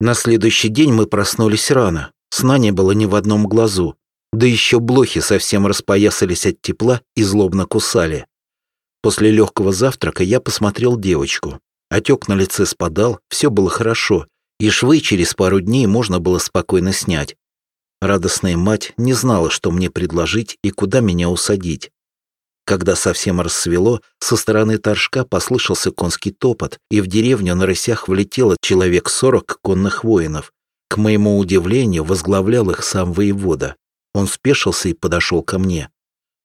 На следующий день мы проснулись рано. Сна не было ни в одном глазу. Да еще блохи совсем распоясались от тепла и злобно кусали. После легкого завтрака я посмотрел девочку. Отек на лице спадал, все было хорошо, и швы через пару дней можно было спокойно снять. Радостная мать не знала, что мне предложить и куда меня усадить. Когда совсем рассвело, со стороны торжка послышался конский топот, и в деревню на рысях влетело человек сорок конных воинов. К моему удивлению, возглавлял их сам воевода. Он спешился и подошел ко мне.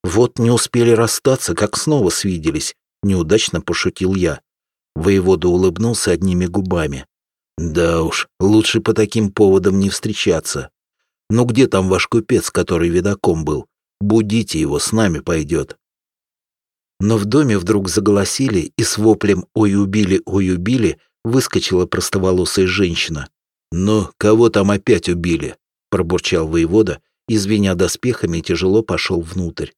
«Вот не успели расстаться, как снова свиделись», — неудачно пошутил я. Воевода улыбнулся одними губами. «Да уж, лучше по таким поводам не встречаться. Ну где там ваш купец, который видаком был? Будите его, с нами пойдет». Но в доме вдруг заголосили, и с воплем «Ой, убили, ой, убили» выскочила простоволосая женщина. «Ну, кого там опять убили?» – пробурчал воевода, извиня доспехами, тяжело пошел внутрь.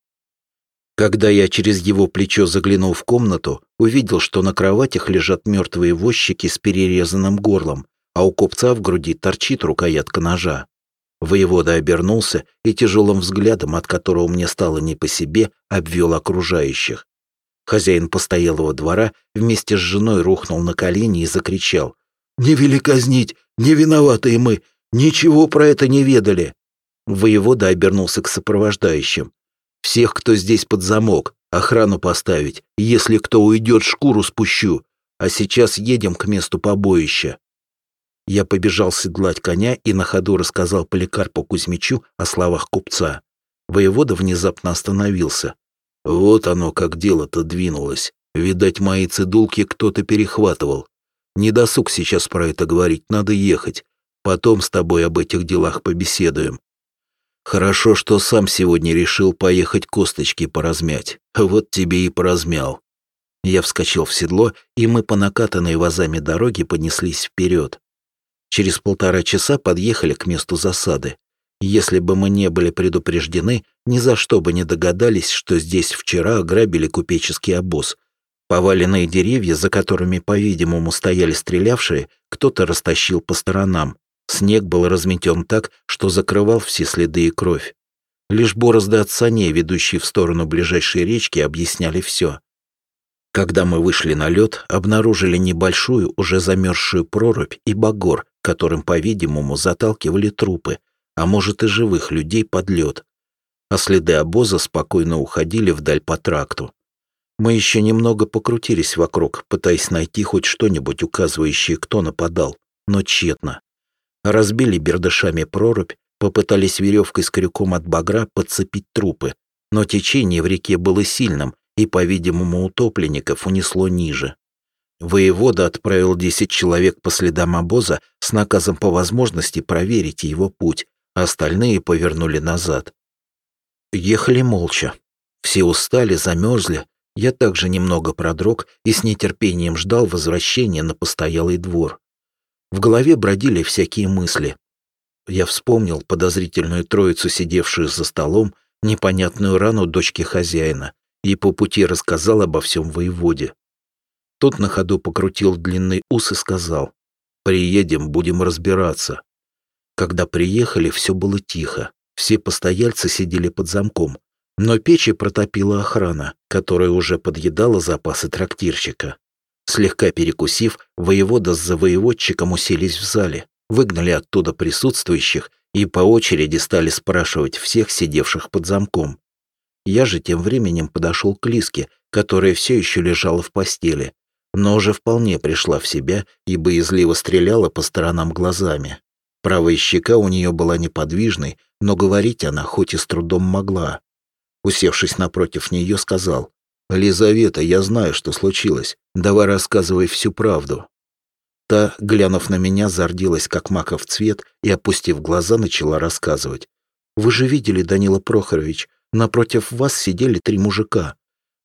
Когда я через его плечо заглянул в комнату, увидел, что на кроватях лежат мертвые возчики с перерезанным горлом, а у купца в груди торчит рукоятка ножа. Воевода обернулся и тяжелым взглядом, от которого мне стало не по себе, обвел окружающих. Хозяин постоялого двора вместе с женой рухнул на колени и закричал. «Не вели казнить! Не виноваты мы! Ничего про это не ведали!» Воевода обернулся к сопровождающим. Всех, кто здесь под замок, охрану поставить. Если кто уйдет, шкуру спущу. А сейчас едем к месту побоища. Я побежал седлать коня и на ходу рассказал Поликарпу Кузьмичу о словах купца. Воевода внезапно остановился. Вот оно, как дело-то двинулось. Видать, мои цедулки кто-то перехватывал. Не досуг сейчас про это говорить, надо ехать. Потом с тобой об этих делах побеседуем. Хорошо, что сам сегодня решил поехать косточки поразмять. Вот тебе и поразмял. Я вскочил в седло, и мы по накатанной вазами дороге понеслись вперед. Через полтора часа подъехали к месту засады. Если бы мы не были предупреждены, ни за что бы не догадались, что здесь вчера ограбили купеческий обоз. Поваленные деревья, за которыми, по-видимому, стояли стрелявшие, кто-то растащил по сторонам. Снег был разметен так, что закрывал все следы и кровь. Лишь борозды от саней, ведущие в сторону ближайшей речки, объясняли все. Когда мы вышли на лед, обнаружили небольшую, уже замерзшую прорубь и багор, которым, по-видимому, заталкивали трупы, а может и живых людей под лед. А следы обоза спокойно уходили вдаль по тракту. Мы еще немного покрутились вокруг, пытаясь найти хоть что-нибудь, указывающее, кто нападал, но тщетно. Разбили бердышами прорубь, попытались веревкой с крюком от багра подцепить трупы, но течение в реке было сильным, и, по-видимому, утопленников унесло ниже. Воевода отправил десять человек по следам обоза с наказом по возможности проверить его путь, остальные повернули назад. Ехали молча. Все устали, замерзли. Я также немного продрог и с нетерпением ждал возвращения на постоялый двор. В голове бродили всякие мысли. Я вспомнил подозрительную троицу, сидевшую за столом, непонятную рану дочки хозяина, и по пути рассказал обо всем воеводе. Тот на ходу покрутил длинный ус и сказал, «Приедем, будем разбираться». Когда приехали, все было тихо. Все постояльцы сидели под замком, но печи протопила охрана, которая уже подъедала запасы трактирщика. Слегка перекусив, воевода с завоеводчиком уселись в зале, выгнали оттуда присутствующих и по очереди стали спрашивать всех сидевших под замком. Я же тем временем подошел к Лиске, которая все еще лежала в постели, но уже вполне пришла в себя и боязливо стреляла по сторонам глазами. Правая щека у нее была неподвижной, но говорить она хоть и с трудом могла. Усевшись напротив нее, сказал, «Лизавета, я знаю, что случилось. Давай рассказывай всю правду». Та, глянув на меня, зардилась, как маков цвет, и, опустив глаза, начала рассказывать. «Вы же видели, Данила Прохорович, напротив вас сидели три мужика.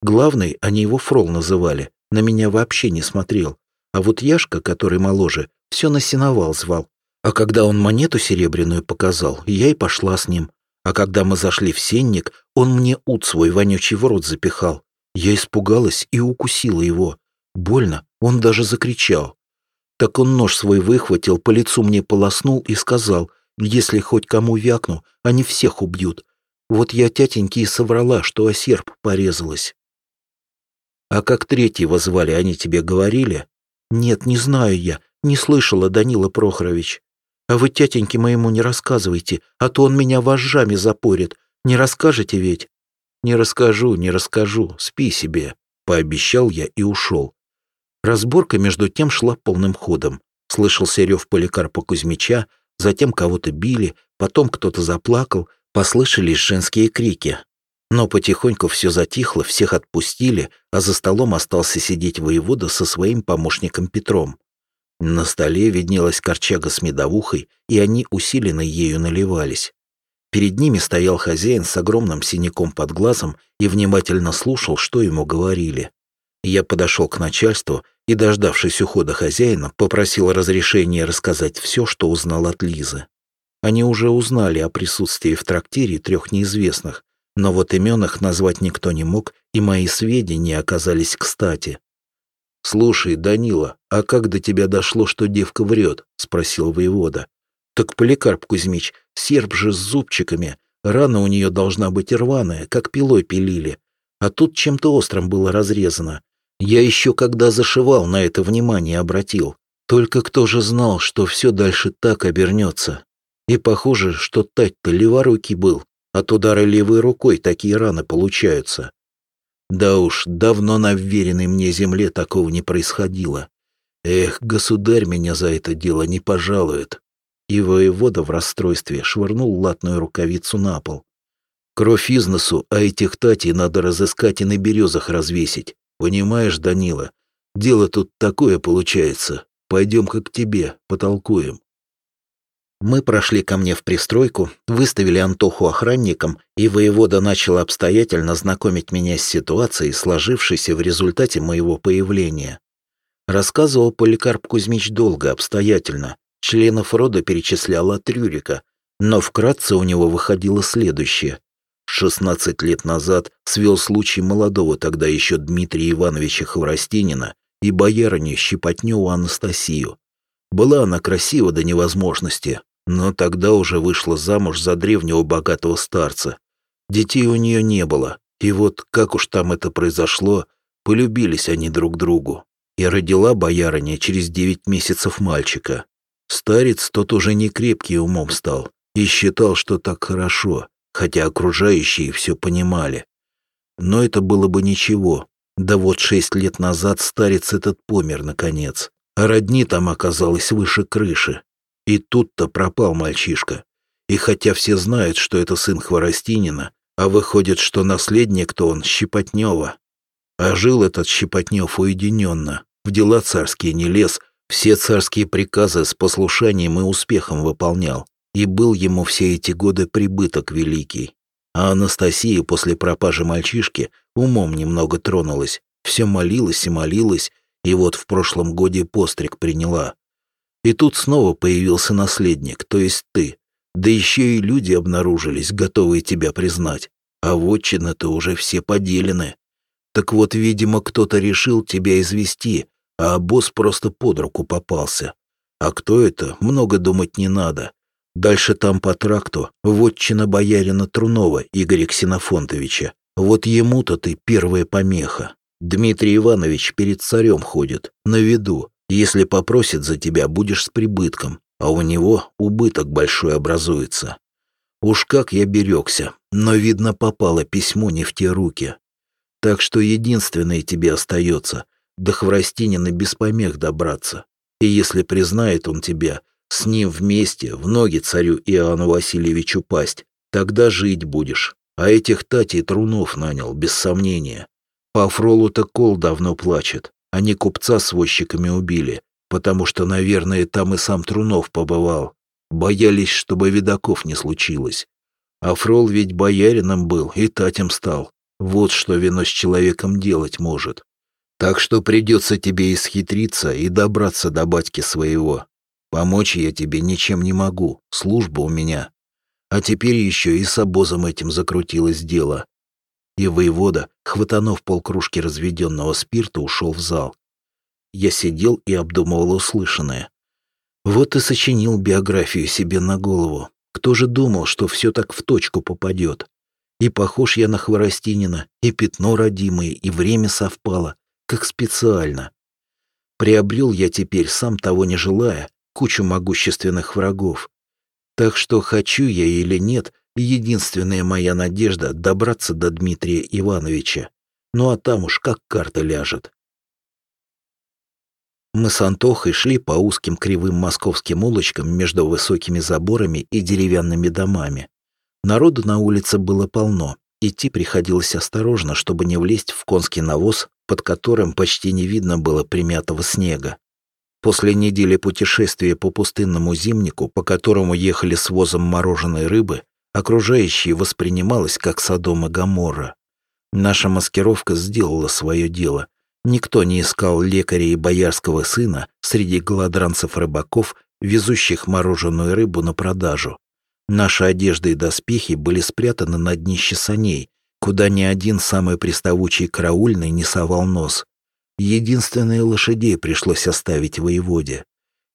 Главный, они его Фрол называли, на меня вообще не смотрел. А вот Яшка, который моложе, все на сеновал звал. А когда он монету серебряную показал, я и пошла с ним. А когда мы зашли в сенник, он мне ут свой вонючий в рот запихал. Я испугалась и укусила его. Больно, он даже закричал. Так он нож свой выхватил, по лицу мне полоснул и сказал, если хоть кому вякну, они всех убьют. Вот я тятеньке и соврала, что о серп порезалась. А как третьего звали, они тебе говорили? Нет, не знаю я, не слышала, Данила Прохорович. А вы тятеньке моему не рассказывайте, а то он меня вожжами запорит. Не расскажете ведь? Не расскажу, не расскажу, спи себе, пообещал я и ушел. Разборка между тем шла полным ходом. Слышался рев Поликарпа Кузьмича, затем кого-то били, потом кто-то заплакал, послышались женские крики. Но потихоньку все затихло, всех отпустили, а за столом остался сидеть воевода со своим помощником Петром. На столе виднелась корчага с медовухой, и они усиленно ею наливались. Перед ними стоял хозяин с огромным синяком под глазом и внимательно слушал, что ему говорили. Я подошел к начальству и, дождавшись ухода хозяина, попросил разрешения рассказать все, что узнал от Лизы. Они уже узнали о присутствии в трактире трех неизвестных, но вот имен их назвать никто не мог, и мои сведения оказались кстати. «Слушай, Данила, а как до тебя дошло, что девка врет?» — спросил воевода. «Так Поликарп Кузьмич, серп же с зубчиками, рана у нее должна быть рваная, как пилой пилили, а тут чем-то острым было разрезано. Я еще когда зашивал, на это внимание обратил. Только кто же знал, что все дальше так обернется? И похоже, что Тать-то леворукий был, от удара левой рукой такие раны получаются. Да уж, давно на вверенной мне земле такого не происходило. Эх, государь меня за это дело не пожалует. И воевода в расстройстве швырнул латную рукавицу на пол. Кровь из носу, а этих татей надо разыскать и на березах развесить. Понимаешь, Данила, дело тут такое получается. Пойдем-ка к тебе, потолкуем. Мы прошли ко мне в пристройку, выставили Антоху охранником, и воевода начал обстоятельно знакомить меня с ситуацией, сложившейся в результате моего появления. Рассказывал Поликарп Кузьмич долго, обстоятельно. Членов рода перечислял от Рюрика, но вкратце у него выходило следующее. 16 лет назад свел случай молодого тогда еще Дмитрия Ивановича Хворостинина и боярыню Щепотневу Анастасию. Была она красива до невозможности, но тогда уже вышла замуж за древнего богатого старца. Детей у нее не было, и вот как уж там это произошло, полюбились они друг другу. И родила боярыня через девять месяцев мальчика. Старец тот уже не крепкий умом стал и считал, что так хорошо, хотя окружающие все понимали. Но это было бы ничего. Да вот шесть лет назад старец этот помер, наконец. А родни там оказалось выше крыши. И тут-то пропал мальчишка. И хотя все знают, что это сын Хворостинина, а выходит, что наследник-то он Щепотнева. А жил этот Щепотнев уединенно, в дела царские не лез, все царские приказы с послушанием и успехом выполнял. И был ему все эти годы прибыток великий. А Анастасия после пропажи мальчишки умом немного тронулась, все молилась и молилась, и вот в прошлом годе постриг приняла. И тут снова появился наследник, то есть ты. Да еще и люди обнаружились, готовые тебя признать. А вотчины-то уже все поделены. Так вот, видимо, кто-то решил тебя извести, а босс просто под руку попался. А кто это, много думать не надо. Дальше там по тракту вотчина боярина Трунова Игоря Ксенофонтовича. Вот ему-то ты первая помеха. Дмитрий Иванович перед царем ходит, на виду, если попросит за тебя, будешь с прибытком, а у него убыток большой образуется. Уж как я берегся, но, видно, попало письмо не в те руки. Так что единственное тебе остается — до Хворостинина без помех добраться. И если признает он тебя, с ним вместе в ноги царю Иоанну Васильевичу пасть, тогда жить будешь. А этих татей Трунов нанял, без сомнения. По Фролу-то кол давно плачет. Они купца с возчиками убили, потому что, наверное, там и сам Трунов побывал. Боялись, чтобы видаков не случилось. А Фрол ведь боярином был и татем стал. Вот что вино с человеком делать может. Так что придется тебе исхитриться и добраться до батьки своего. Помочь я тебе ничем не могу, служба у меня. А теперь еще и с обозом этим закрутилось дело и воевода, хватанув полкружки разведенного спирта, ушел в зал. Я сидел и обдумывал услышанное. Вот и сочинил биографию себе на голову. Кто же думал, что все так в точку попадет? И похож я на Хворостинина, и пятно родимое, и время совпало, как специально. Приобрел я теперь, сам того не желая, кучу могущественных врагов. Так что хочу я или нет, единственная моя надежда — добраться до Дмитрия Ивановича. Ну а там уж как карта ляжет. Мы с Антохой шли по узким кривым московским улочкам между высокими заборами и деревянными домами. Народу на улице было полно. Идти приходилось осторожно, чтобы не влезть в конский навоз, под которым почти не видно было примятого снега. После недели путешествия по пустынному зимнику, по которому ехали с возом мороженой рыбы, окружающее воспринималось как Содом и Гоморра. Наша маскировка сделала свое дело. Никто не искал лекаря и боярского сына среди голодранцев-рыбаков, везущих мороженую рыбу на продажу. Наши одежды и доспехи были спрятаны на днище саней, куда ни один самый приставучий караульный не совал нос. Единственные лошадей пришлось оставить воеводе.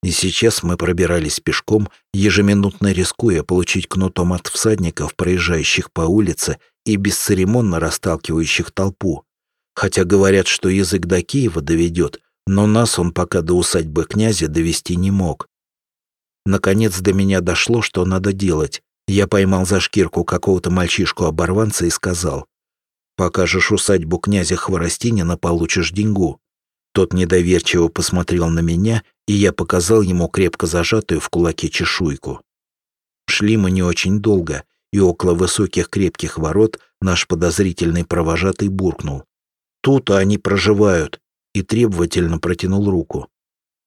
И сейчас мы пробирались пешком, ежеминутно рискуя получить кнутом от всадников, проезжающих по улице и бесцеремонно расталкивающих толпу. Хотя говорят, что язык до Киева доведет, но нас он пока до усадьбы князя довести не мог. Наконец до меня дошло, что надо делать. Я поймал за шкирку какого-то мальчишку-оборванца и сказал, «Покажешь усадьбу князя Хворостинина, получишь деньгу». Тот недоверчиво посмотрел на меня, и я показал ему крепко зажатую в кулаке чешуйку. Шли мы не очень долго, и около высоких крепких ворот наш подозрительный провожатый буркнул. «Тут они проживают», и требовательно протянул руку.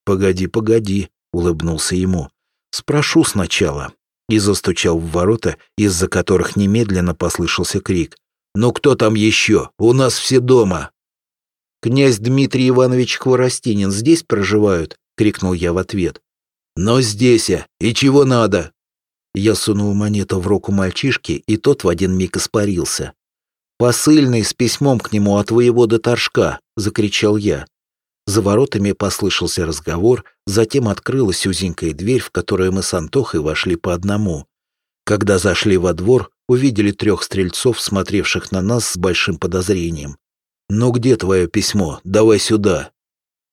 «Погоди, погоди», — улыбнулся ему. Спрошу сначала». И застучал в ворота, из-за которых немедленно послышался крик. «Ну кто там еще? У нас все дома!» «Князь Дмитрий Иванович Хворостинин здесь проживают?» — крикнул я в ответ. «Но здесь я. И чего надо?» Я сунул монету в руку мальчишки, и тот в один миг испарился. «Посыльный с письмом к нему от воевода Торжка!» — закричал я. За воротами послышался разговор, затем открылась узенькая дверь, в которую мы с Антохой вошли по одному. Когда зашли во двор, увидели трех стрельцов, смотревших на нас с большим подозрением. «Ну где твое письмо? Давай сюда!»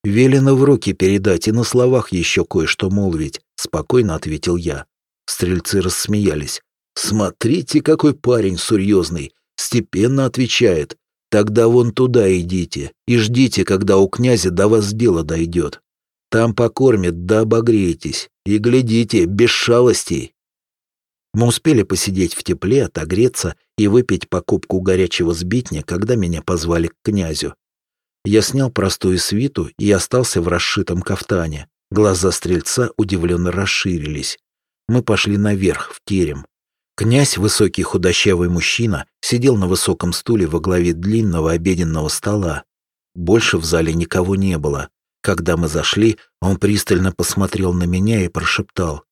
«Велено в руки передать и на словах еще кое-что молвить», — спокойно ответил я. Стрельцы рассмеялись. «Смотрите, какой парень серьезный, степенно отвечает. Тогда вон туда идите и ждите, когда у князя до вас дело дойдет. Там покормят да обогреетесь. И глядите, без шалостей. Мы успели посидеть в тепле, отогреться и выпить покупку горячего сбитня, когда меня позвали к князю. Я снял простую свиту и остался в расшитом кафтане. Глаза стрельца удивленно расширились. Мы пошли наверх, в терем. Князь, высокий худощавый мужчина, сидел на высоком стуле во главе длинного обеденного стола. Больше в зале никого не было. Когда мы зашли, он пристально посмотрел на меня и прошептал.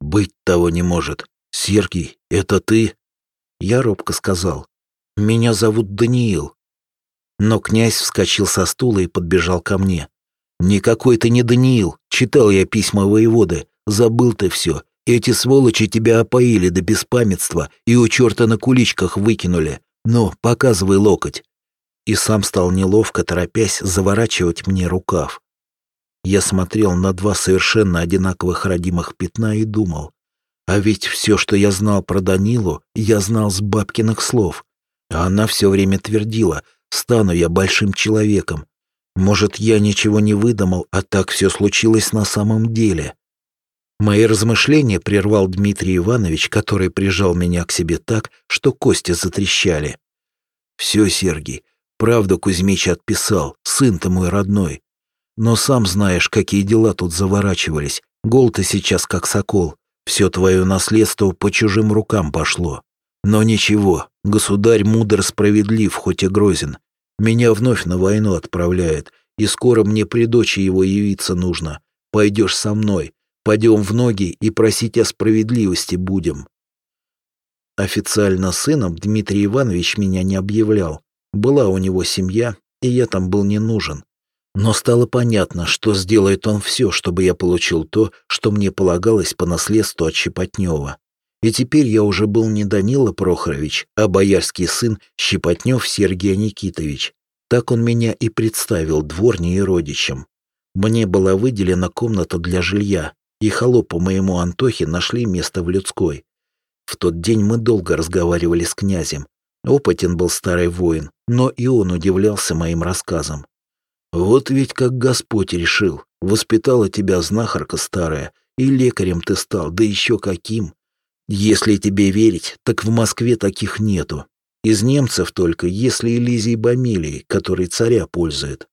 «Быть того не может. Сергий, это ты?» Я робко сказал. «Меня зовут Даниил». Но князь вскочил со стула и подбежал ко мне. «Никакой ты не Даниил. Читал я письма воеводы. Забыл ты все. Эти сволочи тебя опоили до беспамятства и у черта на куличках выкинули. Ну, показывай локоть». И сам стал неловко, торопясь заворачивать мне рукав. Я смотрел на два совершенно одинаковых родимых пятна и думал, а ведь все, что я знал про Данилу, я знал с бабкиных слов. А она все время твердила, стану я большим человеком. Может, я ничего не выдумал, а так все случилось на самом деле. Мои размышления прервал Дмитрий Иванович, который прижал меня к себе так, что кости затрещали. «Все, Сергей, правду Кузьмич отписал, сын-то мой родной. Но сам знаешь, какие дела тут заворачивались. Гол ты сейчас как сокол. Все твое наследство по чужим рукам пошло. Но ничего, государь мудр справедлив, хоть и грозен. Меня вновь на войну отправляет, и скоро мне при дочи его явиться нужно. Пойдешь со мной, Пойдем в ноги и просить о справедливости будем. Официально сыном Дмитрий Иванович меня не объявлял. Была у него семья, и я там был не нужен. Но стало понятно, что сделает он все, чтобы я получил то, что мне полагалось по наследству от Щепотнева. И теперь я уже был не Данила Прохорович, а боярский сын Щепотнев Сергей Никитович. Так он меня и представил дворне и родичам. Мне была выделена комната для жилья, и холопу моему Антохе нашли место в людской. В тот день мы долго разговаривали с князем. Опытен был старый воин, но и он удивлялся моим рассказам. «Вот ведь как Господь решил. Воспитала тебя знахарка старая, и лекарем ты стал, да еще каким. Если тебе верить, так в Москве таких нету. Из немцев только, если Элизий Бамилий, который царя пользует.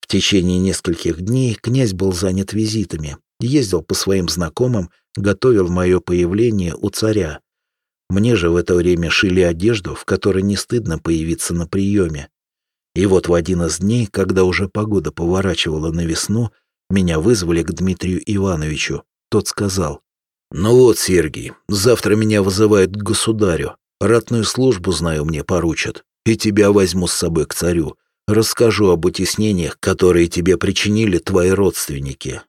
В течение нескольких дней князь был занят визитами, ездил по своим знакомым, готовил мое появление у царя. Мне же в это время шили одежду, в которой не стыдно появиться на приеме. И вот в один из дней, когда уже погода поворачивала на весну, меня вызвали к Дмитрию Ивановичу. Тот сказал, «Ну вот, Сергий, завтра меня вызывают к государю. Ратную службу, знаю, мне поручат. И тебя возьму с собой к царю. Расскажу об утеснениях, которые тебе причинили твои родственники.